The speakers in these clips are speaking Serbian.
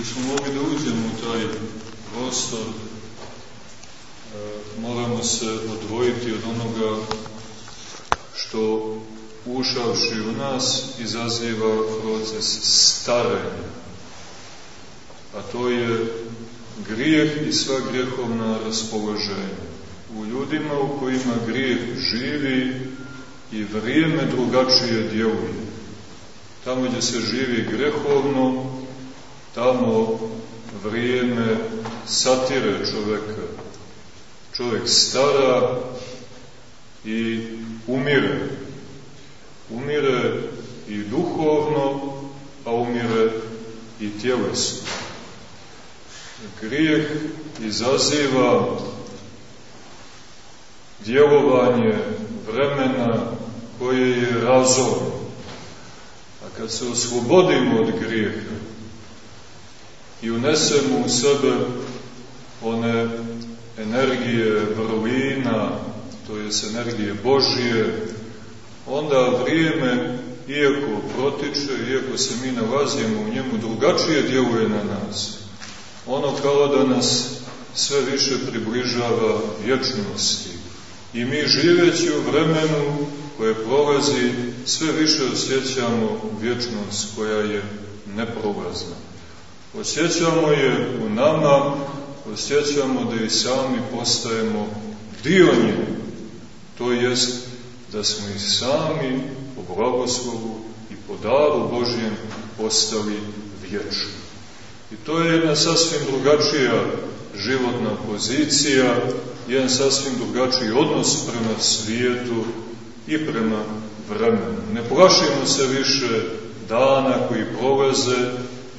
bismo mogli da uđemo u taj prostor, e, moramo se odvojiti od onoga što ušavši u nas izaziva proces starenja. A to je grijeh i sva grijehovna raspoloženja. U ljudima u kojima grijeh živi i vrijeme drugačije djeluje. Tamo gdje se živi grehovno, tamo vrijeme satire čoveka. Čovjek stara i umire. Umire i duhovno, a umire i tjelesno. Grijeh izaziva djelovanje vremena koje je razorno. A kad se oslobodimo od grijeha i unesemo u sebe one energije vrlina, to je energije Božije, onda vrijeme, iako protiče, iako se mi nalazimo u njemu, drugačije djeluje na nas. Ono kao da nas sve više približava vječnosti. I mi živeći u vremenu koje prolazi, sve više osjećamo vječnost koja je neprolazna. Osjećamo je u nama, osjećamo da i sami postajemo dio nje. To jest da smo i sami po blagoslovu i po daru Božjem postali vječni. I to je jedna sasvim drugačija životna pozicija, jedan sasvim drugačiji odnos prema svijetu i prema vremenu. Ne plašimo se više dana koji prolaze,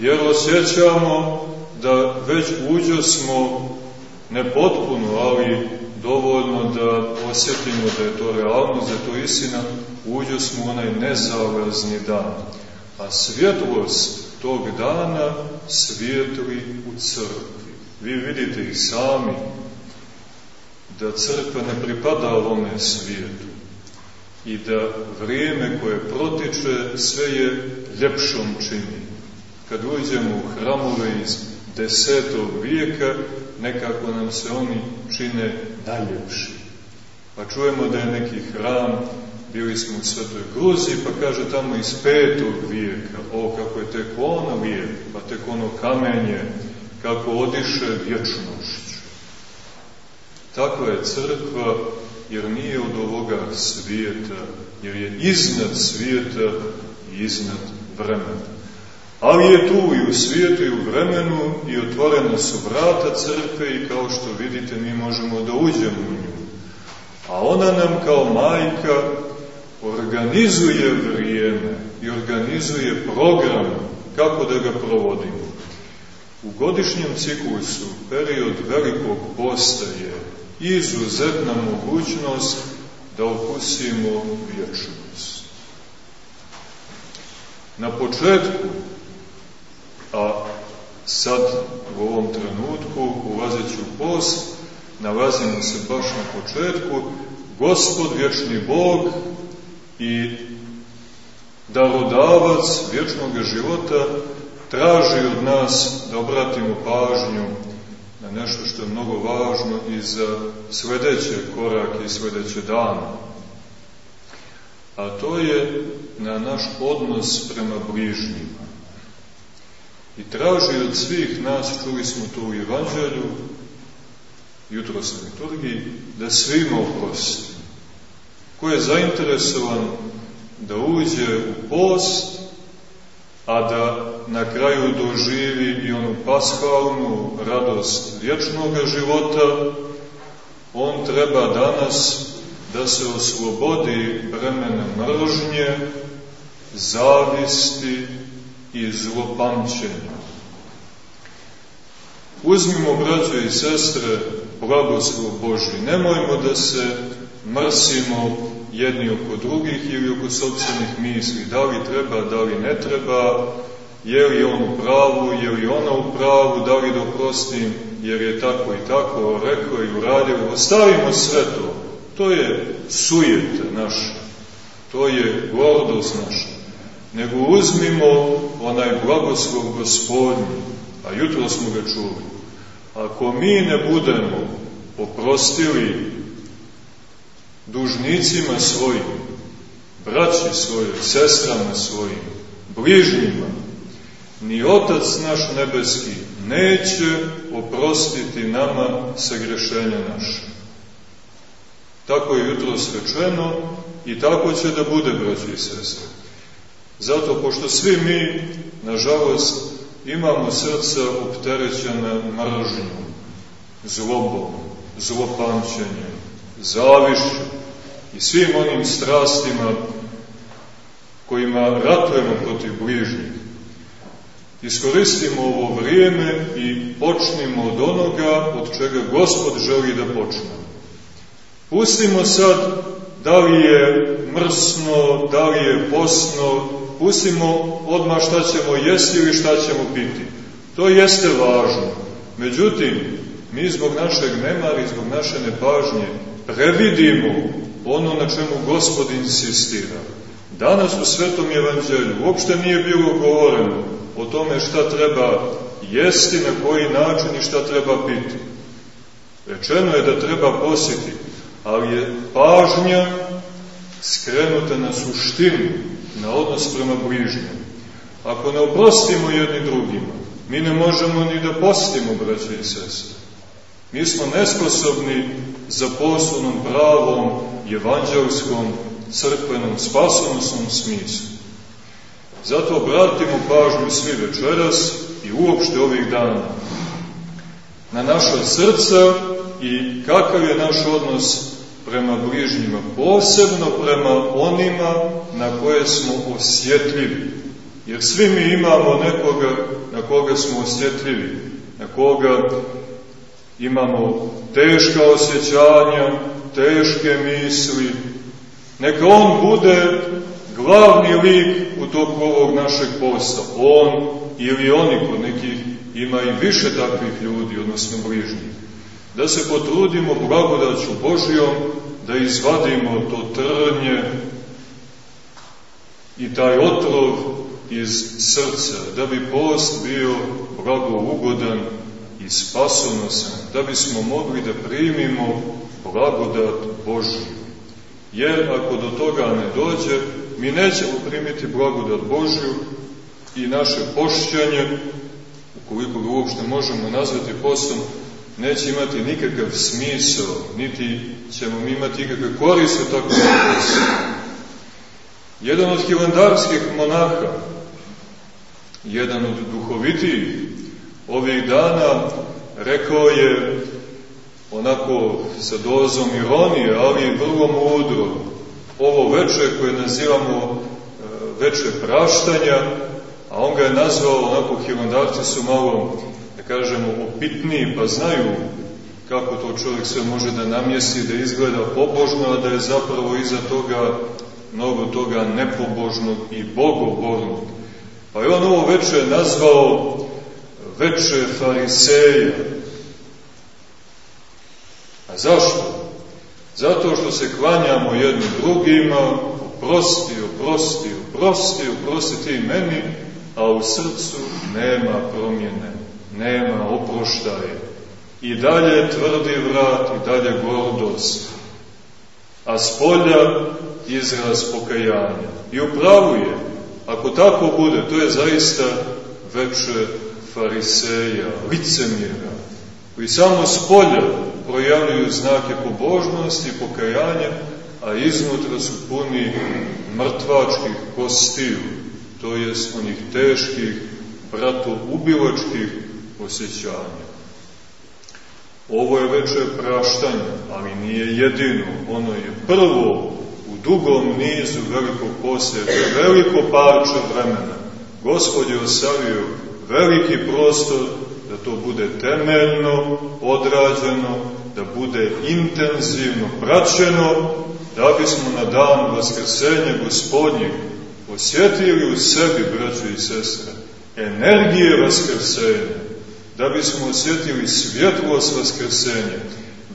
jer osjećamo da već uđo smo nepotpuno, ali dovoljno da osjetimo da je to realnost, da je to istina, uđo smo onaj nezalazni dan. A svjetlost tog dana svijetli u crkvi. Vi vidite i sami da crkva ne pripada ovome svijetu i da vrijeme koje protiče sve je ljepšom čini. Kad uđemo u hramove iz desetog vijeka, nekako nam se oni čine najljepši. Pa čujemo da je neki hram, bili smo u Svetoj Gruziji, pa kaže tamo iz petog vijeka, o kako je tek ono vijek, pa tek ono kamenje, kako odiše vječnošću. Takva je crkva, jer nije od ovoga svijeta, jer je iznad svijeta i iznad vremena. Ali je tu i u svijetu i u vremenu i otvorena su vrata crkve i kao što vidite mi možemo da uđemo u nju. A ona nam kao majka organizuje vrijeme i organizuje program kako da ga provodimo. U godišnjem ciklusu period velikog posta je izuzetna mogućnost da okusimo vječnost. Na početku A sad, u ovom trenutku, ulazeći u post, nalazimo se baš na početku, Gospod, vječni Bog i darodavac vječnog života traži od nas da obratimo pažnju na nešto što je mnogo važno i za sledeće korake i sledeće dane. A to je na naš odnos prema bližnjima. I traži od svih nas, čuli smo to u Evanđelju, jutro na liturgiji, da svima oprosti. Ko je zainteresovan da uđe u post, a da na kraju doživi i onu paskalnu radost vječnog života, on treba danas da se oslobodi bremena mržnje, zavisti, i zlopamćenja. Uzmimo, braćo i sestre, blagoslov Boži. Nemojmo da se mrsimo jedni oko drugih ili oko sobstvenih misli. Da li treba, da li ne treba, je li on u pravu, je li ona u pravu, da li da oprostim, jer je tako i tako rekao i uradio. Ostavimo sve to. To je sujeta naša. To je gordost naša nego uzmimo onaj blagoslov gospodnji a jutro smo ga čuli. Ako mi ne budemo oprostili dužnicima svojim, braći svojim, sestrama svojim, bližnjima, ni Otac naš nebeski neće oprostiti nama sagrešenja naše. Tako je jutro svečeno i tako će da bude, braći i sestre. Zato, pošto svi mi, nažalost, imamo srca opterećena mržnjom, zlobom, zlopamćenjem, zavišću i svim onim strastima kojima ratujemo protiv bližnjih. Iskoristimo ovo vrijeme i počnimo od onoga od čega Gospod želi da počnemo. Pustimo sad da li je mrsno, da li je posno, pustimo odmah šta ćemo jesti ili šta ćemo piti. To jeste važno. Međutim, mi zbog našeg nemara i zbog naše nepažnje previdimo ono na čemu Gospod insistira. Danas u Svetom Evanđelju uopšte nije bilo govoreno o tome šta treba jesti, na koji način i šta treba piti. Rečeno je da treba posjeti, ali je pažnja skrenuta na suštinu, na odnos prema bližnjem. Ako ne oprostimo jedni drugima, mi ne možemo ni da postimo, braće i sestre. Mi smo nesposobni za poslovnom pravom, evanđelskom, crkvenom, spasonosnom smislu. Zato obratimo pažnju svi večeras i uopšte ovih dana na naša srca i kakav je naš odnos prema bližnjima, posebno prema onima na koje smo osjetljivi. Jer svi mi imamo nekoga na koga smo osjetljivi, na koga imamo teška osjećanja, teške misli. Neka on bude glavni lik u toku ovog našeg posta. On ili oni, kod nekih ima i više takvih ljudi, odnosno bližnjih da se potrudimo blagodaću Božijom da izvadimo to trnje i taj otrov iz srca, da bi post bio blagougodan i spasonosan, da bismo mogli da primimo blagodat Božiju. Jer ako do toga ne dođe, mi nećemo primiti blagodat Božju i naše pošćanje, ukoliko ga uopšte možemo nazvati postom, neće imati nikakav smisao, niti ćemo mi imati nikakve koriste tako da Jedan od hilandarskih monaha, jedan od duhovitijih, ovih dana rekao je onako sa dozom ironije, ali vrlo mudro, ovo veče koje nazivamo e, veče praštanja, a on ga je nazvao, onako hilandarci su malo kažemo, opitniji, pa znaju kako to čovjek sve može da namjesti, da izgleda pobožno, a da je zapravo iza toga mnogo toga nepobožnog i bogobornog. Pa je on ovo veče nazvao veče fariseja. A zašto? Zato što se klanjamo jednim drugima, oprosti, oprosti, oprosti, oprosti ti meni, a u srcu nema promjene nema oproštaje. I dalje tvrdi vrat, i dalje gordost. A s polja izraz pokajanja. I upravu je, ako tako bude, to je zaista veče fariseja, licemira, koji samo s polja projavljuju znake pobožnosti i pokajanja, a iznutra su puni mrtvačkih kostiju, to jest onih teških, bratoubilačkih osjećanja. Ovo je veče praštanja, ali nije jedino, ono je prvo u dugom nizu velikog posljeda, veliko parče vremena. Gospod je ostavio veliki prostor da to bude temeljno, odrađeno, da bude intenzivno praćeno, da bismo na dan Vaskrsenja gospodnjeg osjetili u sebi, braćo i sestre, energije Vaskrsenja, da bismo osjetili svjetlost Vaskrsenja,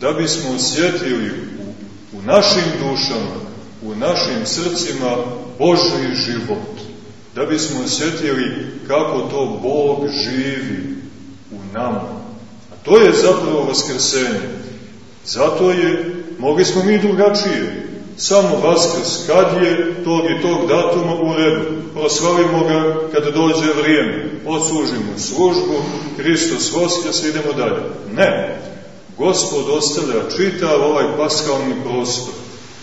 da bismo osjetili u, u našim dušama, u našim srcima Božji život, da bismo osjetili kako to Bog živi nama. A to je zapravo vaskrsenje. Zato je, mogli smo mi drugačije, samo vaskrs, kad je tog i tog datuma u redu, proslavimo ga kada dođe vrijeme, odslužimo službu, Hristos voskrs i idemo dalje. Ne, Gospod ostavlja čitav ovaj paskalni prostor,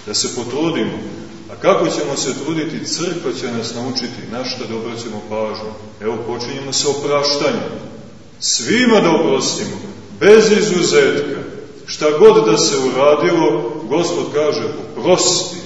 da se potrudimo. A kako ćemo se truditi? Crkva će nas naučiti na što da obraćamo pažnju. Evo, počinjemo sa opraštanjem. Svima da oprostimo, bez izuzetka. Šta god da se uradilo, Gospod kaže, oprosti.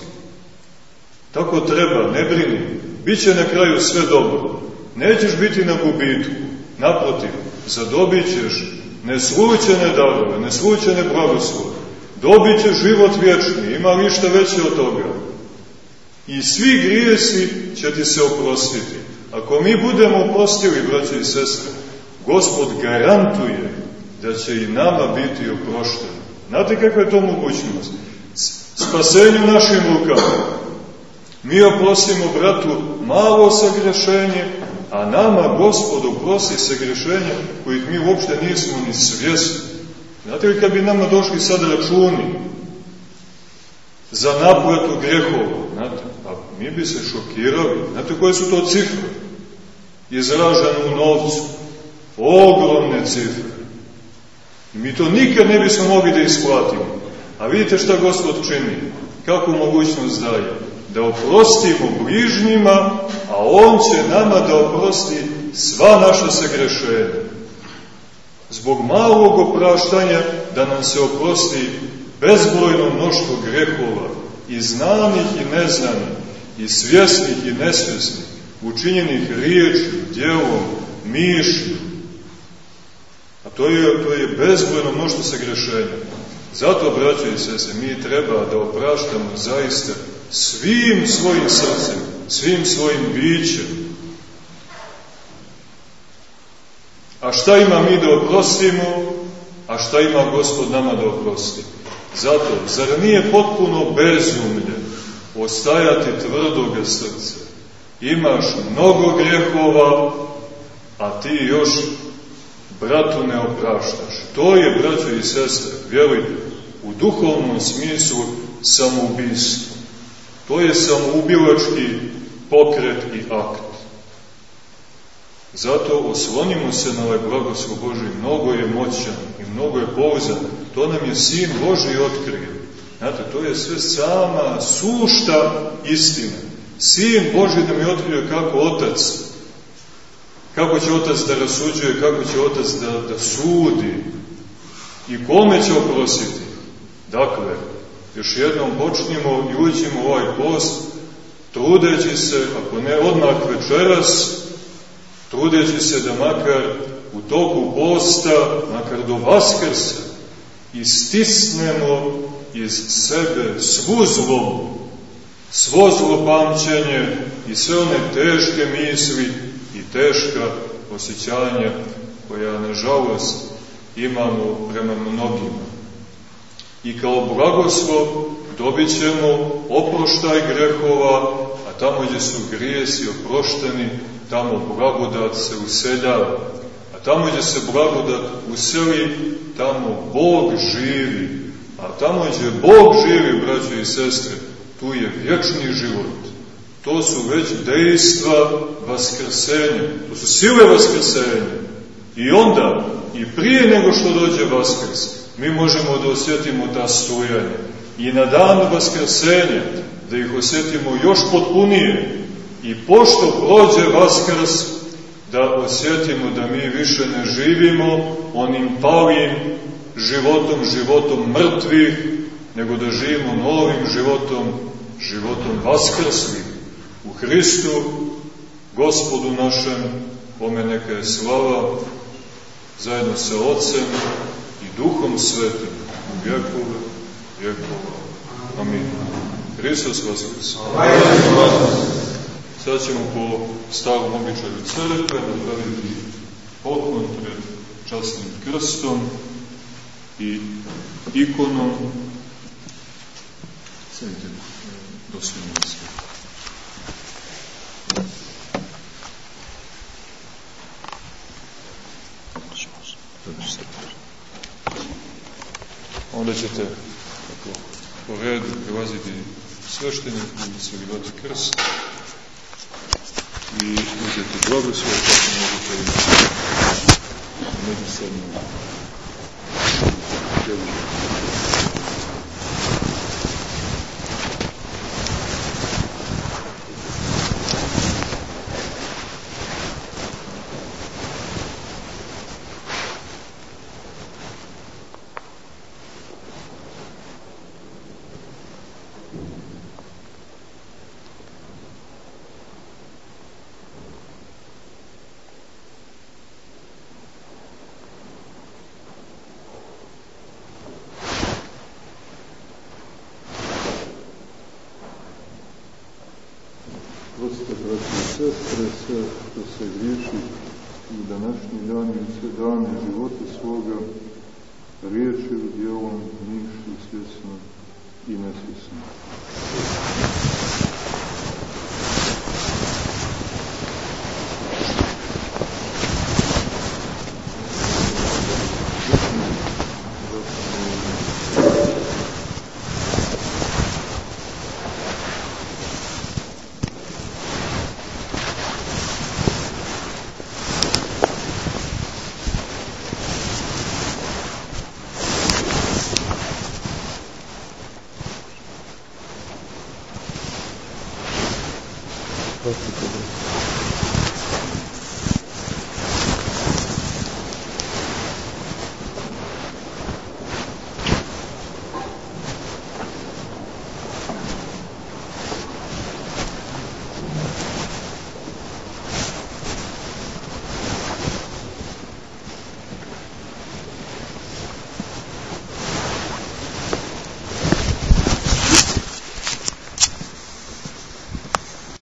Tako treba, ne brini. Biće na kraju sve dobro. Nećeš biti na gubitku. Naprotiv, zadobit ćeš neslučene darove, neslučene blagoslove. Dobit će život vječni, ima li šta veće od toga? I svi grijesi će ti se oprostiti. Ako mi budemo oprostili, braće i sestre, Gospod garantuje da će i nama biti oprošteno. Znate kakva je to mogućnost? Spasenju našim rukama. Mi oprostimo bratu malo sagrešenje, a nama Gospod oprosti sagrešenje kojih mi uopšte nismo ni svjesni. Znate li kad bi nama došli sad računi za naplatu grehova, znate, pa mi bi se šokirali. Znate koje su to cifre? Izražene u novcu. Ogromne cifre. I mi to nikad ne bismo mogli da isplatimo. A vidite šta Gospod čini. Kako mogućnost daje? Da oprostimo bližnjima, a On će nama da oprosti sva naša sagrešenja. Zbog malog opraštanja da nam se oprosti bezbrojno mnoštvo grehova, i znanih i neznanih, i svjesnih i nesvjesnih, učinjenih riječju, djelom, mišlju. A to je, to je bezbrojno mnoštvo sagrešenja. Zato, braćo i sese, mi treba da opraštamo zaista svim svojim srcem, svim svojim bićem. A šta ima mi da oprostimo, a šta ima Gospod nama da oprosti? Zato, zar nije potpuno bezumlje ostajati tvrdoga srca? Imaš mnogo grehova, a ti još bratu ne opraštaš. To je, braćo i sestre, vjerujte, u duhovnom smislu samoubistvo. To je samoubilački pokret i akt. Zato oslonimo se na ovaj blagoslov Boži, mnogo je moćan i mnogo je pouzan. To nam je Sin Boži otkrio. Znate, to je sve sama sušta istina. Sin Boži nam je otkrio kako Otac, kako će Otac da rasuđuje, kako će Otac da, da sudi i kome će oprositi. Dakle, još jednom počnimo i uđemo u ovaj post, trudeći se, ako ne odmah večeras, trudeći se da makar u toku posta, makar do vaskrsa, istisnemo iz sebe svu zlobu, svo zlopamćenje i sve one teške misli teška osjećanja koja, nažalost, imamo prema mnogima. I kao blagoslov dobit ćemo oproštaj grehova, a tamo gdje su grijesi oprošteni, tamo blagodat se useljava. A tamo gdje se blagodat useli, tamo Bog živi. A tamo gdje Bog živi, braćo i sestre, tu je vječni život. To su već dejstva vaskrsenja. To su sile vaskrsenja. I onda, i prije nego što dođe vaskrs, mi možemo da osjetimo ta stojanja. I na dan vaskrsenja, da ih osjetimo još potpunije, I pošto prođe Vaskrs, da osjetimo da mi više ne živimo onim palim životom, životom mrtvih, nego da živimo novim životom, životom Vaskrslim. U Hristu, Gospodu našem, kome neka je slava, zajedno sa Otcem i Duhom Svetim, u vjekove, vjekova. Amin. Hristos Vaskrs. Amin. Sad ćemo po starom običaju crkve napraviti poklon pred časnim krstom i ikonom. Sedite, doslovno Onda ćete tako, po redu prelaziti sveštenik i saljivati krst i uzeti blagoslov kako možete imati. Međusobno. sestre, sve što se griješi u današnji dan i sve dane života svoga, riječju, supposed to do.